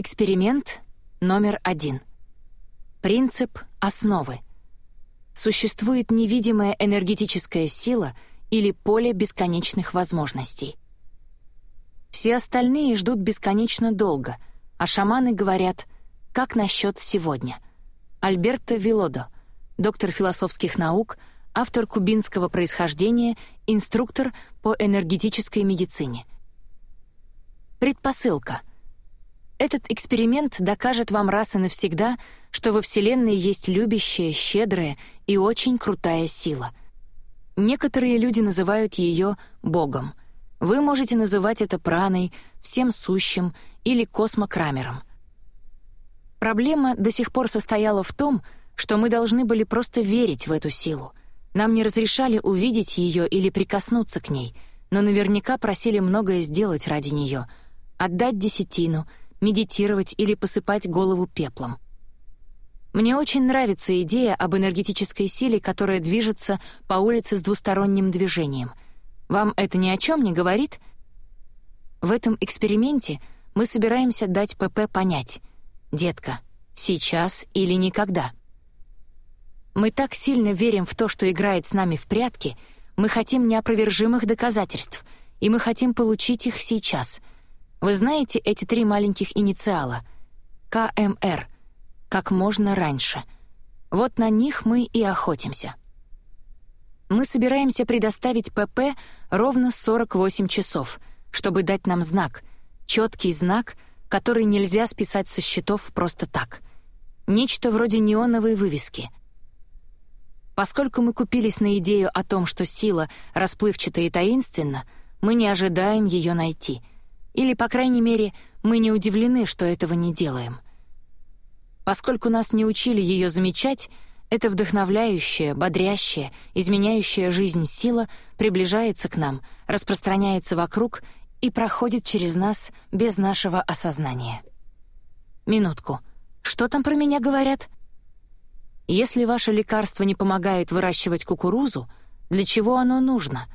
Эксперимент номер один. Принцип основы. Существует невидимая энергетическая сила или поле бесконечных возможностей. Все остальные ждут бесконечно долго, а шаманы говорят «как насчет сегодня?». Альберто Вилодо, доктор философских наук, автор кубинского происхождения, инструктор по энергетической медицине. Предпосылка. Этот эксперимент докажет вам раз и навсегда, что во Вселенной есть любящая, щедрая и очень крутая сила. Некоторые люди называют ее Богом. Вы можете называть это праной, всем сущим или космокрамером. Проблема до сих пор состояла в том, что мы должны были просто верить в эту силу. Нам не разрешали увидеть ее или прикоснуться к ней, но наверняка просили многое сделать ради нее — отдать десятину, медитировать или посыпать голову пеплом. Мне очень нравится идея об энергетической силе, которая движется по улице с двусторонним движением. Вам это ни о чем не говорит? В этом эксперименте мы собираемся дать ПП понять — Детка, сейчас или никогда. Мы так сильно верим в то, что играет с нами в прятки, мы хотим неопровержимых доказательств, и мы хотим получить их сейчас. Вы знаете эти три маленьких инициала? КМР. Как можно раньше. Вот на них мы и охотимся. Мы собираемся предоставить ПП ровно 48 часов, чтобы дать нам знак, четкий знак — который нельзя списать со счетов просто так. Нечто вроде неоновой вывески. Поскольку мы купились на идею о том, что сила расплывчата и таинственна, мы не ожидаем ее найти. Или, по крайней мере, мы не удивлены, что этого не делаем. Поскольку нас не учили ее замечать, эта вдохновляющая, бодрящая, изменяющая жизнь сила приближается к нам, распространяется вокруг и проходит через нас без нашего осознания. Минутку. Что там про меня говорят? Если ваше лекарство не помогает выращивать кукурузу, для чего оно нужно?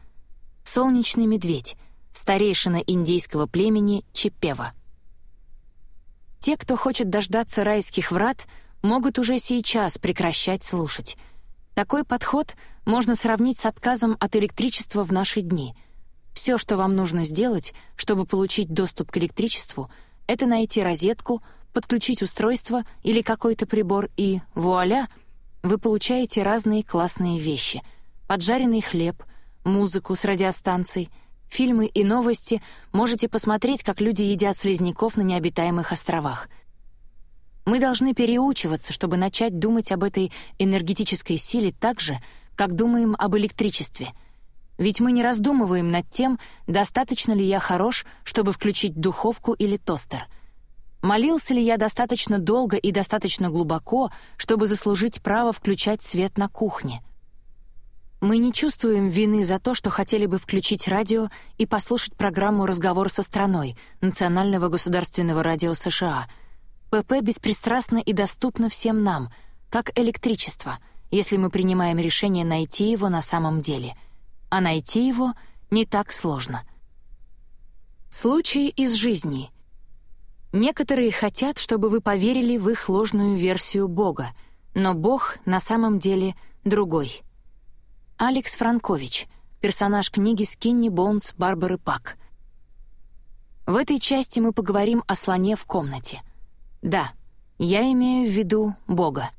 Солнечный медведь, старейшина индейского племени Чепева. Те, кто хочет дождаться райских врат, могут уже сейчас прекращать слушать. Такой подход можно сравнить с отказом от электричества в наши дни — все, что вам нужно сделать, чтобы получить доступ к электричеству, это найти розетку, подключить устройство или какой-то прибор и, вуаля, вы получаете разные классные вещи. Поджаренный хлеб, музыку с радиостанций, фильмы и новости, можете посмотреть, как люди едят слизняков на необитаемых островах. Мы должны переучиваться, чтобы начать думать об этой энергетической силе так же, как думаем об электричестве — ведь мы не раздумываем над тем, достаточно ли я хорош, чтобы включить духовку или тостер. Молился ли я достаточно долго и достаточно глубоко, чтобы заслужить право включать свет на кухне. Мы не чувствуем вины за то, что хотели бы включить радио и послушать программу «Разговор со страной» Национального государственного радио США. ПП беспристрастно и доступно всем нам, как электричество, если мы принимаем решение найти его на самом деле — а найти его не так сложно. Случаи из жизни. Некоторые хотят, чтобы вы поверили в их ложную версию Бога, но Бог на самом деле другой. Алекс Франкович, персонаж книги «Скинни Боунс» Барбары Пак. В этой части мы поговорим о слоне в комнате. Да, я имею в виду Бога.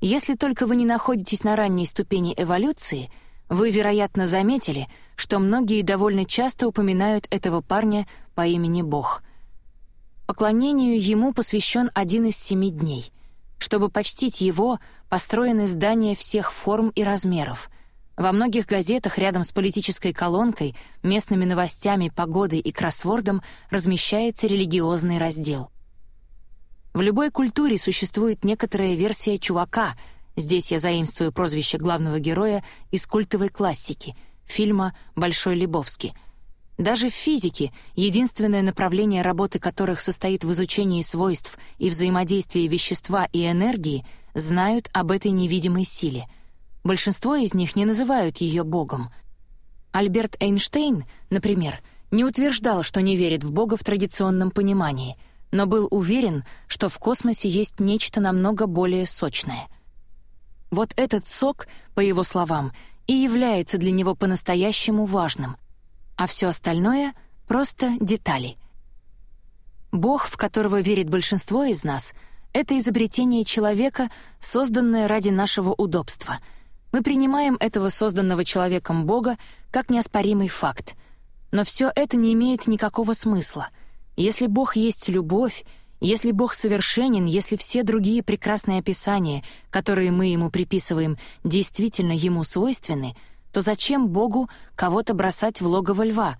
Если только вы не находитесь на ранней ступени эволюции — вы, вероятно, заметили, что многие довольно часто упоминают этого парня по имени Бог. Поклонению ему посвящен один из семи дней. Чтобы почтить его, построены здания всех форм и размеров. Во многих газетах рядом с политической колонкой, местными новостями, погодой и кроссвордом размещается религиозный раздел. В любой культуре существует некоторая версия чувака — Здесь я заимствую прозвище главного героя из культовой классики, фильма «Большой Лебовский». Даже в физике, единственное направление работы которых состоит в изучении свойств и взаимодействии вещества и энергии, знают об этой невидимой силе. Большинство из них не называют ее Богом. Альберт Эйнштейн, например, не утверждал, что не верит в Бога в традиционном понимании, но был уверен, что в космосе есть нечто намного более сочное. Вот этот сок, по его словам, и является для него по-настоящему важным, а все остальное — просто детали. Бог, в которого верит большинство из нас, — это изобретение человека, созданное ради нашего удобства. Мы принимаем этого созданного человеком Бога как неоспоримый факт. Но все это не имеет никакого смысла. Если Бог есть любовь, если Бог совершенен, если все другие прекрасные описания, которые мы ему приписываем, действительно ему свойственны, то зачем Богу кого-то бросать в логово льва?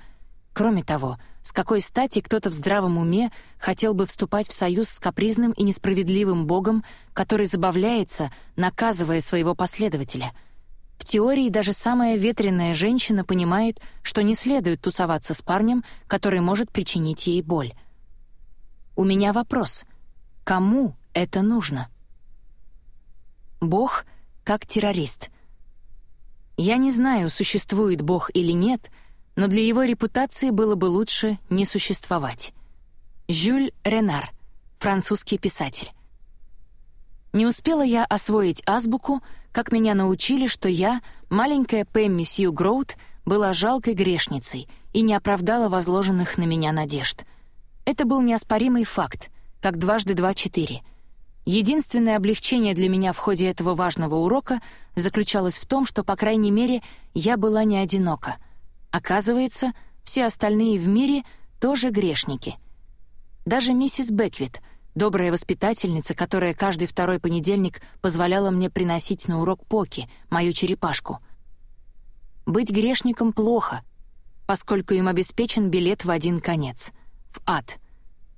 Кроме того, с какой стати кто-то в здравом уме хотел бы вступать в союз с капризным и несправедливым Богом, который забавляется, наказывая своего последователя? В теории даже самая ветреная женщина понимает, что не следует тусоваться с парнем, который может причинить ей боль. У меня вопрос. Кому это нужно? Бог как террорист. Я не знаю, существует Бог или нет, но для его репутации было бы лучше не существовать. Жюль Ренар, французский писатель. Не успела я освоить азбуку, как меня научили, что я, маленькая Пэмми Сью Гроуд, была жалкой грешницей и не оправдала возложенных на меня надежд — это был неоспоримый факт, как дважды два — четыре. Единственное облегчение для меня в ходе этого важного урока заключалось в том, что, по крайней мере, я была не одинока. Оказывается, все остальные в мире тоже грешники. Даже миссис Беквит, добрая воспитательница, которая каждый второй понедельник позволяла мне приносить на урок Поки, мою черепашку. Быть грешником плохо, поскольку им обеспечен билет в один конец — в ад.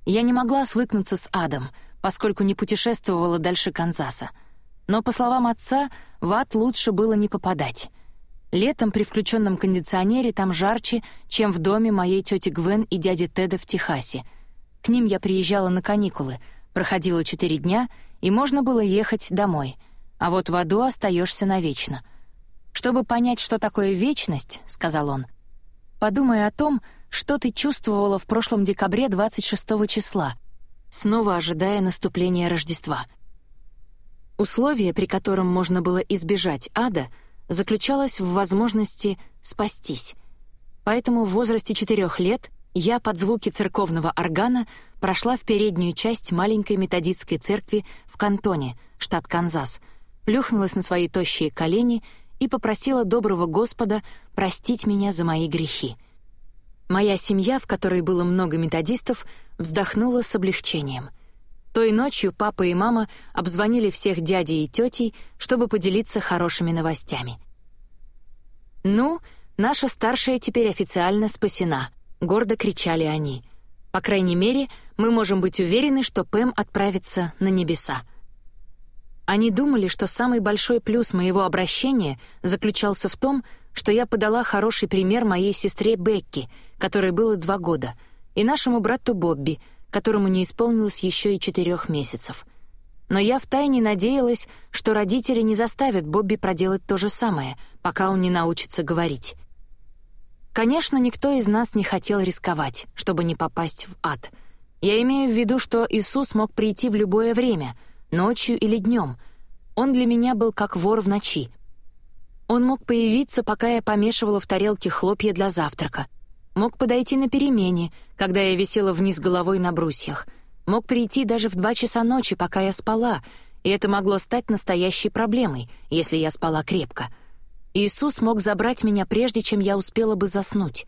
Я не могла свыкнуться с адом, поскольку не путешествовала дальше Канзаса. Но, по словам отца, в ад лучше было не попадать. Летом при включенном кондиционере там жарче, чем в доме моей тети Гвен и дяди Теда в Техасе. К ним я приезжала на каникулы, проходила четыре дня, и можно было ехать домой. А вот в аду остаешься навечно. «Чтобы понять, что такое вечность», — сказал он, — «подумай о том, что ты чувствовала в прошлом декабре 26 числа, снова ожидая наступления Рождества. Условие, при котором можно было избежать ада, заключалось в возможности спастись. Поэтому в возрасте четырех лет я под звуки церковного органа прошла в переднюю часть маленькой методистской церкви в Кантоне, штат Канзас, плюхнулась на свои тощие колени и попросила доброго Господа простить меня за мои грехи — Моя семья, в которой было много методистов, вздохнула с облегчением. Той ночью папа и мама обзвонили всех дядей и тетей, чтобы поделиться хорошими новостями. «Ну, наша старшая теперь официально спасена», — гордо кричали они. «По крайней мере, мы можем быть уверены, что Пэм отправится на небеса». Они думали, что самый большой плюс моего обращения заключался в том, что я подала хороший пример моей сестре Бекки — которой было два года, и нашему брату Бобби, которому не исполнилось еще и четырех месяцев. Но я втайне надеялась, что родители не заставят Бобби проделать то же самое, пока он не научится говорить. Конечно, никто из нас не хотел рисковать, чтобы не попасть в ад. Я имею в виду, что Иисус мог прийти в любое время, ночью или днем. Он для меня был как вор в ночи. Он мог появиться, пока я помешивала в тарелке хлопья для завтрака — Мог подойти на перемене, когда я висела вниз головой на брусьях. Мог прийти даже в два часа ночи, пока я спала, и это могло стать настоящей проблемой, если я спала крепко. Иисус мог забрать меня прежде, чем я успела бы заснуть.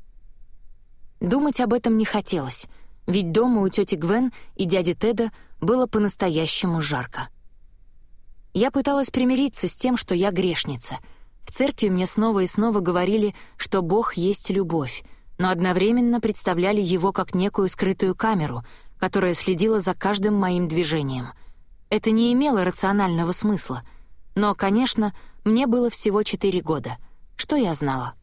Думать об этом не хотелось, ведь дома у тети Гвен и дяди Теда было по-настоящему жарко. Я пыталась примириться с тем, что я грешница. В церкви мне снова и снова говорили, что Бог есть любовь, но одновременно представляли его как некую скрытую камеру, которая следила за каждым моим движением. Это не имело рационального смысла. Но, конечно, мне было всего четыре года. Что я знала?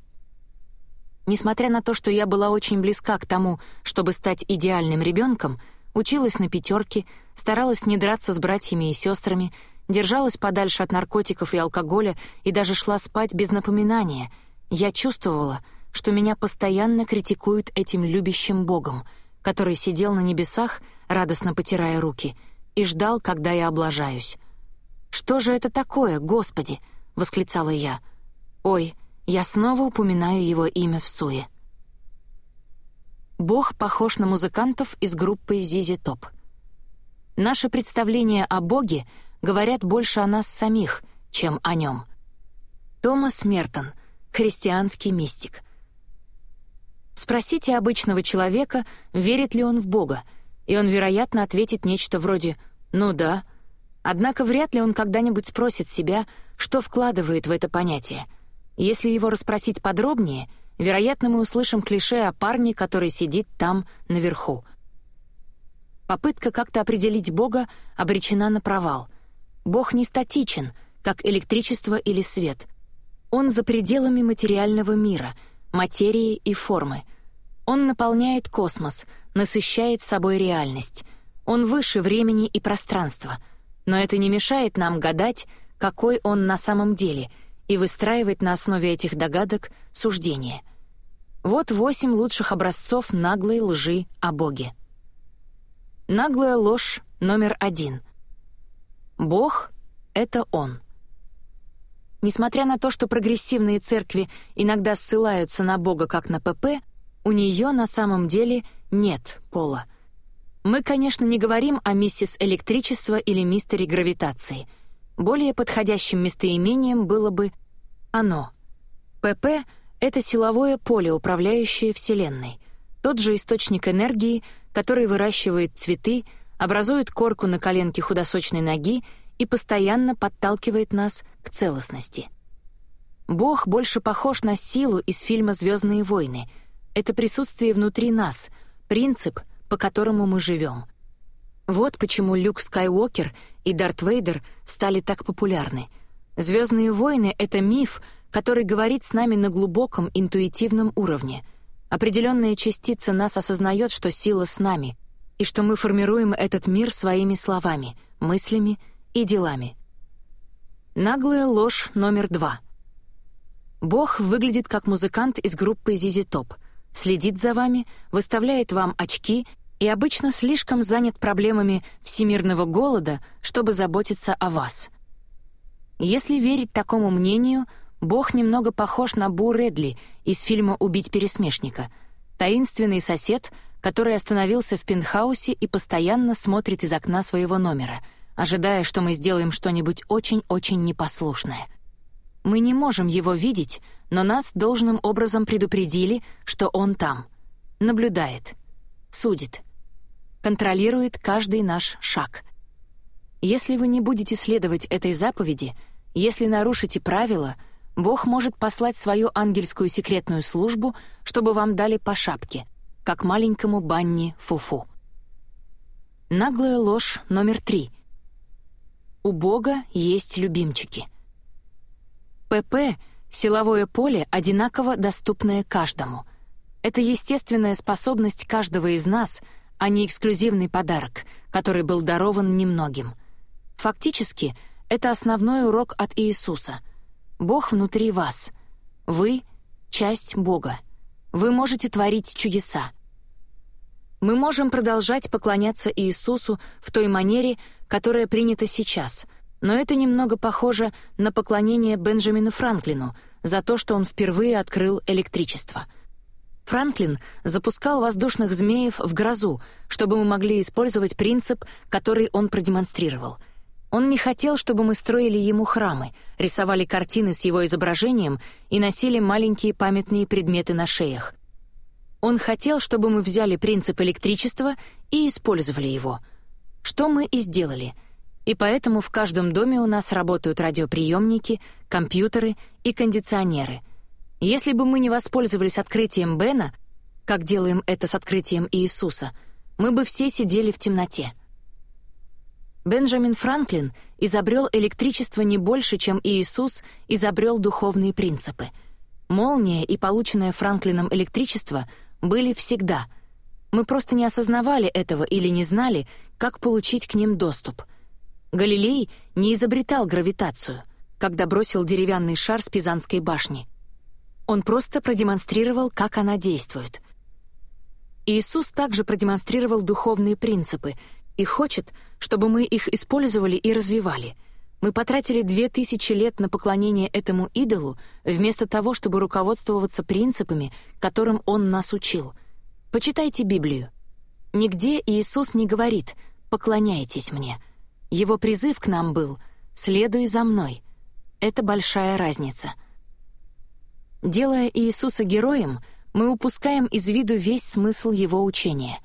Несмотря на то, что я была очень близка к тому, чтобы стать идеальным ребенком, училась на пятерке, старалась не драться с братьями и сестрами, держалась подальше от наркотиков и алкоголя и даже шла спать без напоминания, я чувствовала — что меня постоянно критикуют этим любящим богом, который сидел на небесах, радостно потирая руки, и ждал, когда я облажаюсь. «Что же это такое, Господи?» — восклицала я. «Ой, я снова упоминаю его имя в суе». Бог похож на музыкантов из группы «Зизи Топ». Наши представления о Боге говорят больше о нас самих, чем о нем. Томас Мертон, христианский мистик. Спросите обычного человека, верит ли он в Бога, и он, вероятно, ответит нечто вроде «ну да». Однако вряд ли он когда-нибудь спросит себя, что вкладывает в это понятие. Если его расспросить подробнее, вероятно, мы услышим клише о парне, который сидит там, наверху. Попытка как-то определить Бога обречена на провал. Бог не статичен, как электричество или свет — он за пределами материального мира, материи и формы. Он наполняет космос, насыщает собой реальность. Он выше времени и пространства. Но это не мешает нам гадать, какой он на самом деле, и выстраивать на основе этих догадок суждения. Вот восемь лучших образцов наглой лжи о Боге. Наглая ложь номер один. Бог — это Он — Несмотря на то, что прогрессивные церкви иногда ссылаются на Бога как на ПП, у нее на самом деле нет пола. Мы, конечно, не говорим о миссис электричества или мистере гравитации. Более подходящим местоимением было бы «оно». ПП — это силовое поле, управляющее Вселенной. Тот же источник энергии, который выращивает цветы, образует корку на коленке худосочной ноги и постоянно подталкивает нас к целостности. Бог больше похож на силу из фильма «Звездные войны». Это присутствие внутри нас, принцип, по которому мы живем. Вот почему Люк Скайуокер и Дарт Вейдер стали так популярны. «Звездные войны» — это миф, который говорит с нами на глубоком интуитивном уровне. Определенная частица нас осознает, что сила с нами, и что мы формируем этот мир своими словами, мыслями и делами. Наглая ложь номер два. Бог выглядит как музыкант из группы ZZ Top, следит за вами, выставляет вам очки и обычно слишком занят проблемами всемирного голода, чтобы заботиться о вас. Если верить такому мнению, Бог немного похож на Бу Редли из фильма «Убить пересмешника», таинственный сосед, который остановился в пентхаусе и постоянно смотрит из окна своего номера — ожидая, что мы сделаем что-нибудь очень-очень непослушное. Мы не можем его видеть, но нас должным образом предупредили, что он там. Наблюдает. Судит. Контролирует каждый наш шаг. Если вы не будете следовать этой заповеди, если нарушите правила, Бог может послать свою ангельскую секретную службу, чтобы вам дали по шапке, как маленькому Банни Фуфу. Наглая ложь номер три — у Бога есть любимчики. ПП — силовое поле, одинаково доступное каждому. Это естественная способность каждого из нас, а не эксклюзивный подарок, который был дарован немногим. Фактически, это основной урок от Иисуса. Бог внутри вас. Вы — часть Бога. Вы можете творить чудеса. Мы можем продолжать поклоняться Иисусу в той манере, которая принята сейчас, но это немного похоже на поклонение Бенджамину Франклину за то, что он впервые открыл электричество. Франклин запускал воздушных змеев в грозу, чтобы мы могли использовать принцип, который он продемонстрировал. Он не хотел, чтобы мы строили ему храмы, рисовали картины с его изображением и носили маленькие памятные предметы на шеях. Он хотел, чтобы мы взяли принцип электричества и использовали его — что мы и сделали. И поэтому в каждом доме у нас работают радиоприемники, компьютеры и кондиционеры. Если бы мы не воспользовались открытием Бена, как делаем это с открытием Иисуса, мы бы все сидели в темноте. Бенджамин Франклин изобрел электричество не больше, чем Иисус изобрел духовные принципы. Молния и полученное Франклином электричество были всегда — мы просто не осознавали этого или не знали, как получить к ним доступ. Галилей не изобретал гравитацию, когда бросил деревянный шар с Пизанской башни. Он просто продемонстрировал, как она действует. Иисус также продемонстрировал духовные принципы и хочет, чтобы мы их использовали и развивали. Мы потратили две тысячи лет на поклонение этому идолу, вместо того, чтобы руководствоваться принципами, которым Он нас учил. Почитайте Библию. Нигде Иисус не говорит «поклоняйтесь мне». Его призыв к нам был «следуй за мной». Это большая разница. Делая Иисуса героем, мы упускаем из виду весь смысл его учения.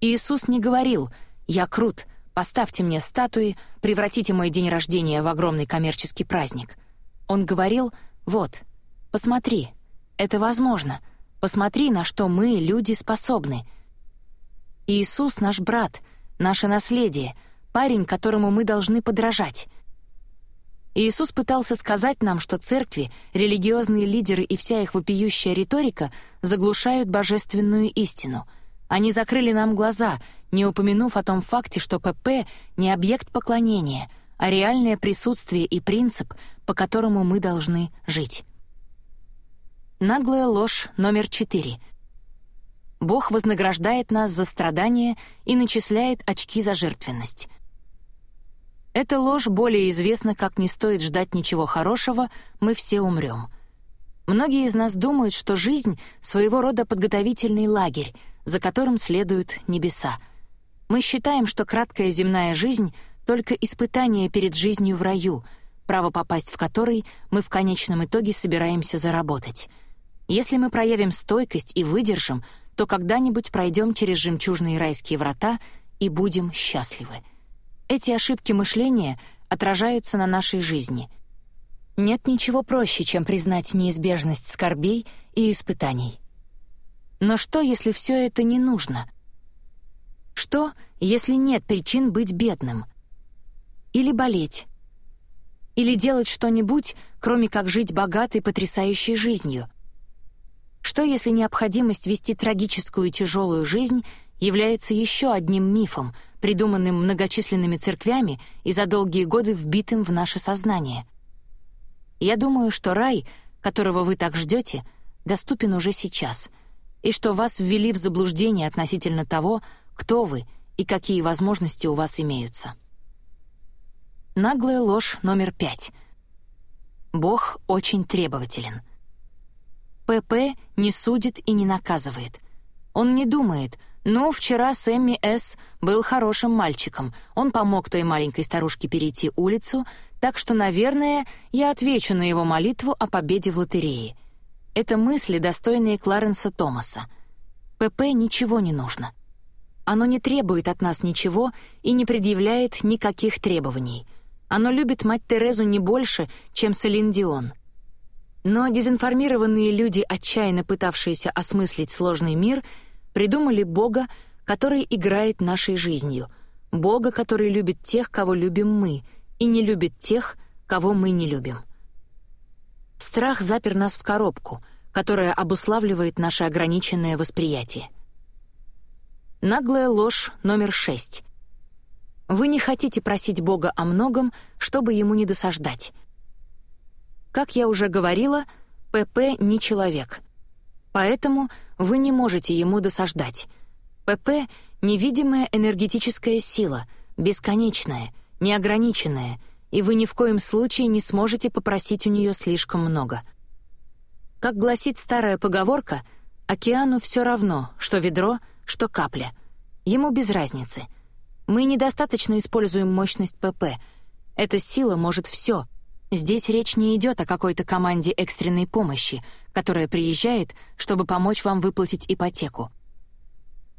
Иисус не говорил «я крут», «поставьте мне статуи», «превратите мой день рождения в огромный коммерческий праздник». Он говорил «вот, посмотри, это возможно, посмотри, на что мы, люди, способны». Иисус — наш брат, наше наследие, парень, которому мы должны подражать. Иисус пытался сказать нам, что церкви, религиозные лидеры и вся их вопиющая риторика заглушают божественную истину. Они закрыли нам глаза, не упомянув о том факте, что ПП не объект поклонения, а реальное присутствие и принцип, по которому мы должны жить. Наглая ложь номер четыре — Бог вознаграждает нас за страдания и начисляет очки за жертвенность. Эта ложь более известна, как не стоит ждать ничего хорошего, мы все умрем. Многие из нас думают, что жизнь — своего рода подготовительный лагерь, за которым следуют небеса. Мы считаем, что краткая земная жизнь — только испытание перед жизнью в раю, право попасть в который мы в конечном итоге собираемся заработать. Если мы проявим стойкость и выдержим — то когда-нибудь пройдем через жемчужные райские врата и будем счастливы. Эти ошибки мышления отражаются на нашей жизни. Нет ничего проще, чем признать неизбежность скорбей и испытаний. Но что, если все это не нужно? Что, если нет причин быть бедным? Или болеть? Или делать что-нибудь, кроме как жить богатой, потрясающей жизнью? Что если необходимость вести трагическую и тяжелую жизнь является еще одним мифом, придуманным многочисленными церквями и за долгие годы вбитым в наше сознание? Я думаю, что рай, которого вы так ждете, доступен уже сейчас, и что вас ввели в заблуждение относительно того, кто вы и какие возможности у вас имеются. Наглая ложь номер пять. Бог очень требователен — ПП не судит и не наказывает. Он не думает, «Ну, вчера Сэмми С. был хорошим мальчиком. Он помог той маленькой старушке перейти улицу, так что, наверное, я отвечу на его молитву о победе в лотерее». Это мысли, достойные Кларенса Томаса. ПП ничего не нужно. Оно не требует от нас ничего и не предъявляет никаких требований. Оно любит мать Терезу не больше, чем Селин Дион — но дезинформированные люди, отчаянно пытавшиеся осмыслить сложный мир, придумали Бога, который играет нашей жизнью, Бога, который любит тех, кого любим мы, и не любит тех, кого мы не любим. Страх запер нас в коробку, которая обуславливает наше ограниченное восприятие. Наглая ложь номер шесть. Вы не хотите просить Бога о многом, чтобы ему не досаждать — как я уже говорила, ПП не человек. Поэтому вы не можете ему досаждать. ПП — невидимая энергетическая сила, бесконечная, неограниченная, и вы ни в коем случае не сможете попросить у нее слишком много. Как гласит старая поговорка, океану все равно, что ведро, что капля. Ему без разницы. Мы недостаточно используем мощность ПП. Эта сила может все — Здесь речь не идет о какой-то команде экстренной помощи, которая приезжает, чтобы помочь вам выплатить ипотеку.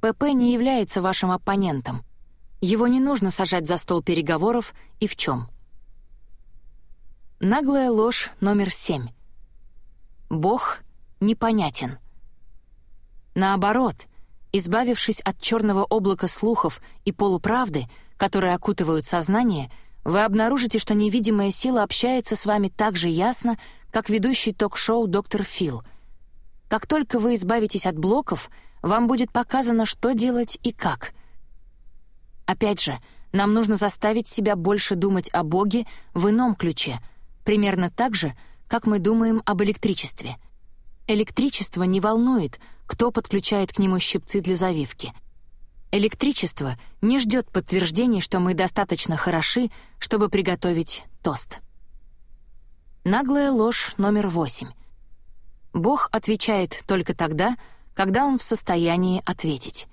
ПП не является вашим оппонентом. Его не нужно сажать за стол переговоров и в чем. Наглая ложь номер семь. Бог непонятен. Наоборот, избавившись от черного облака слухов и полуправды, которые окутывают сознание — вы обнаружите, что невидимая сила общается с вами так же ясно, как ведущий ток-шоу доктор Фил. Как только вы избавитесь от блоков, вам будет показано, что делать и как. Опять же, нам нужно заставить себя больше думать о Боге в ином ключе, примерно так же, как мы думаем об электричестве. Электричество не волнует, кто подключает к нему щипцы для завивки. Электричество не ждет подтверждений, что мы достаточно хороши, чтобы приготовить тост. Наглая ложь номер восемь. Бог отвечает только тогда, когда он в состоянии ответить.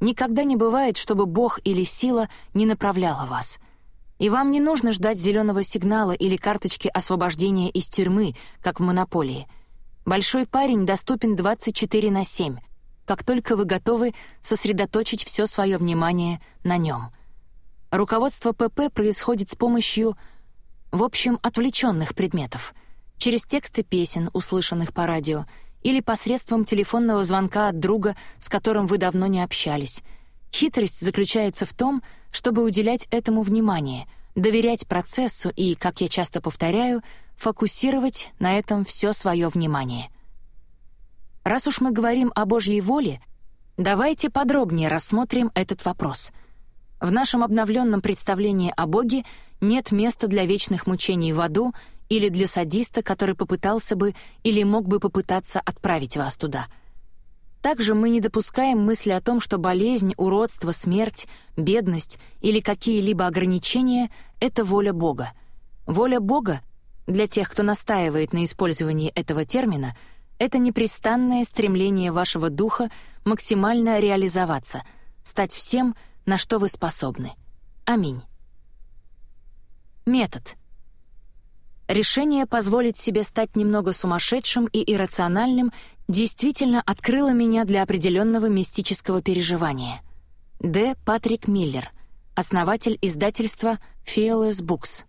Никогда не бывает, чтобы Бог или сила не направляла вас. И вам не нужно ждать зеленого сигнала или карточки освобождения из тюрьмы, как в монополии — Большой парень доступен 24 на 7, как только вы готовы сосредоточить все свое внимание на нем. Руководство ПП происходит с помощью, в общем, отвлеченных предметов, через тексты песен, услышанных по радио, или посредством телефонного звонка от друга, с которым вы давно не общались. Хитрость заключается в том, чтобы уделять этому внимание, доверять процессу и, как я часто повторяю, фокусировать на этом все свое внимание. Раз уж мы говорим о Божьей воле, давайте подробнее рассмотрим этот вопрос. В нашем обновленном представлении о Боге нет места для вечных мучений в аду или для садиста, который попытался бы или мог бы попытаться отправить вас туда. Также мы не допускаем мысли о том, что болезнь, уродство, смерть, бедность или какие-либо ограничения — это воля Бога. Воля Бога для тех, кто настаивает на использовании этого термина, это непрестанное стремление вашего духа максимально реализоваться, стать всем, на что вы способны. Аминь. Метод. Решение позволить себе стать немного сумасшедшим и иррациональным действительно открыло меня для определенного мистического переживания. Д. Патрик Миллер, основатель издательства Fearless Books.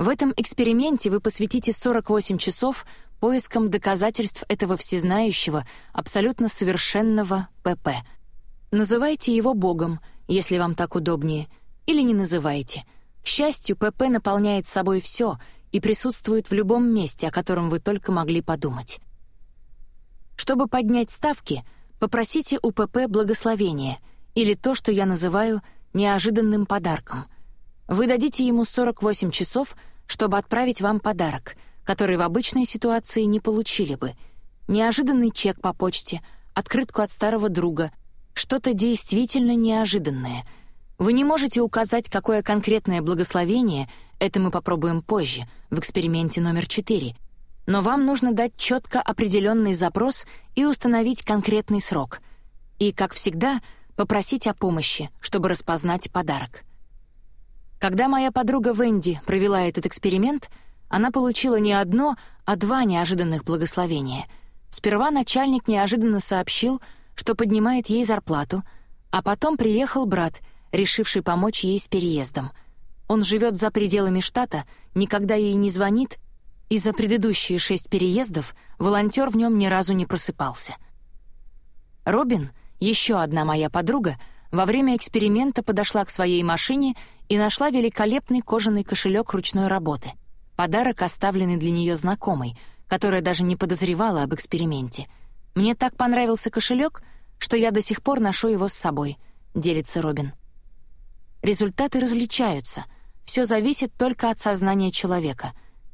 В этом эксперименте вы посвятите 48 часов поискам доказательств этого всезнающего, абсолютно совершенного ПП. Называйте его Богом, если вам так удобнее, или не называйте. К счастью, ПП наполняет собой все и присутствует в любом месте, о котором вы только могли подумать. Чтобы поднять ставки, попросите у ПП благословения или то, что я называю неожиданным подарком. Вы дадите ему 48 часов — чтобы отправить вам подарок, который в обычной ситуации не получили бы. Неожиданный чек по почте, открытку от старого друга, что-то действительно неожиданное. Вы не можете указать, какое конкретное благословение, это мы попробуем позже, в эксперименте номер 4, но вам нужно дать четко определенный запрос и установить конкретный срок. И, как всегда, попросить о помощи, чтобы распознать подарок. Когда моя подруга Венди провела этот эксперимент, она получила не одно, а два неожиданных благословения. Сперва начальник неожиданно сообщил, что поднимает ей зарплату, а потом приехал брат, решивший помочь ей с переездом. Он живет за пределами штата, никогда ей не звонит, и за предыдущие шесть переездов волонтер в нем ни разу не просыпался. Робин, еще одна моя подруга, во время эксперимента подошла к своей машине и нашла великолепный кожаный кошелек ручной работы. Подарок, оставленный для нее знакомой, которая даже не подозревала об эксперименте. «Мне так понравился кошелек, что я до сих пор ношу его с собой», — делится Робин. Результаты различаются. Все зависит только от сознания человека.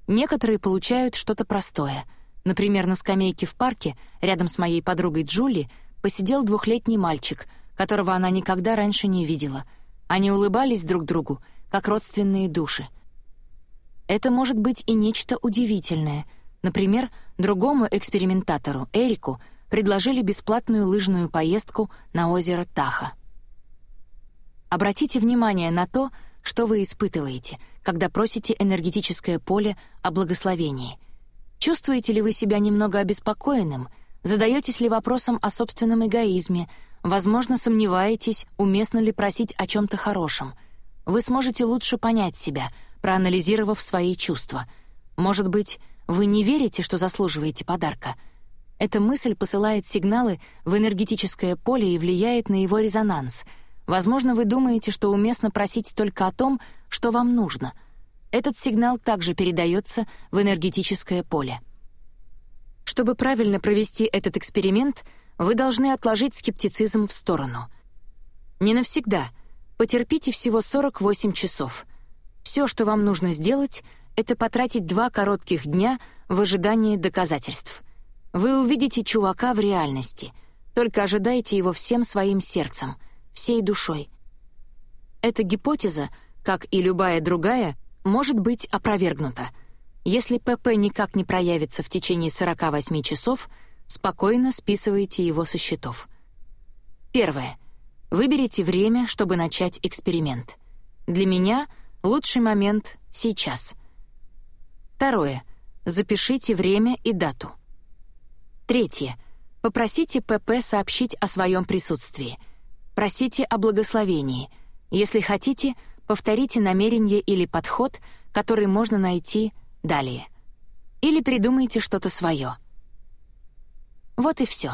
Некоторые получают что-то простое. Например, на скамейке в парке, рядом с моей подругой Джули, посидел двухлетний мальчик, которого она никогда раньше не видела — они улыбались друг другу, как родственные души. Это может быть и нечто удивительное. Например, другому экспериментатору, Эрику, предложили бесплатную лыжную поездку на озеро Таха. Обратите внимание на то, что вы испытываете, когда просите энергетическое поле о благословении. Чувствуете ли вы себя немного обеспокоенным? Задаетесь ли вопросом о собственном эгоизме, Возможно, сомневаетесь, уместно ли просить о чем-то хорошем. Вы сможете лучше понять себя, проанализировав свои чувства. Может быть, вы не верите, что заслуживаете подарка. Эта мысль посылает сигналы в энергетическое поле и влияет на его резонанс. Возможно, вы думаете, что уместно просить только о том, что вам нужно. Этот сигнал также передается в энергетическое поле. Чтобы правильно провести этот эксперимент — вы должны отложить скептицизм в сторону. Не навсегда. Потерпите всего 48 часов. Все, что вам нужно сделать, — это потратить два коротких дня в ожидании доказательств. Вы увидите чувака в реальности, только ожидайте его всем своим сердцем, всей душой. Эта гипотеза, как и любая другая, может быть опровергнута. Если ПП никак не проявится в течение 48 часов, спокойно списывайте его со счетов. Первое. Выберите время, чтобы начать эксперимент. Для меня лучший момент — сейчас. Второе. Запишите время и дату. Третье. Попросите ПП сообщить о своем присутствии. Просите о благословении. Если хотите, повторите намерение или подход, который можно найти далее. Или придумайте что-то свое. Вот и все.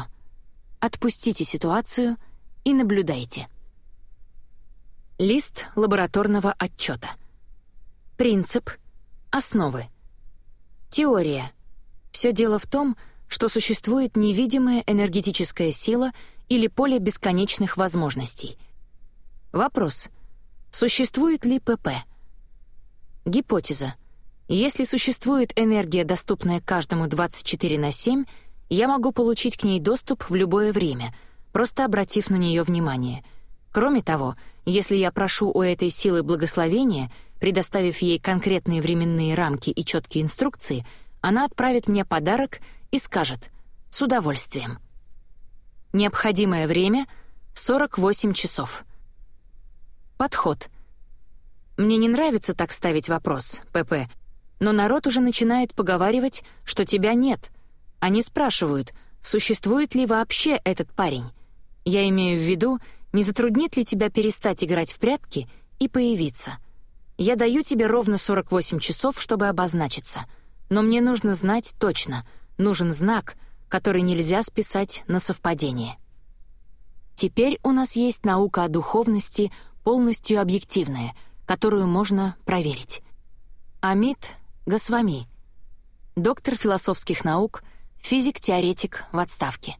Отпустите ситуацию и наблюдайте. Лист лабораторного отчета. Принцип. Основы. Теория. Все дело в том, что существует невидимая энергетическая сила или поле бесконечных возможностей. Вопрос. Существует ли ПП? Гипотеза. Если существует энергия, доступная каждому 24 на 7, я могу получить к ней доступ в любое время, просто обратив на нее внимание. Кроме того, если я прошу у этой силы благословения, предоставив ей конкретные временные рамки и четкие инструкции, она отправит мне подарок и скажет «с удовольствием». Необходимое время — 48 часов. Подход. Мне не нравится так ставить вопрос, ПП, но народ уже начинает поговаривать, что тебя нет. Они спрашивают, существует ли вообще этот парень. Я имею в виду, не затруднит ли тебя перестать играть в прятки и появиться. Я даю тебе ровно 48 часов, чтобы обозначиться. Но мне нужно знать точно, нужен знак, который нельзя списать на совпадение. Теперь у нас есть наука о духовности полностью объективная, которую можно проверить. Амит Госвами, доктор философских наук, физик-теоретик в отставке.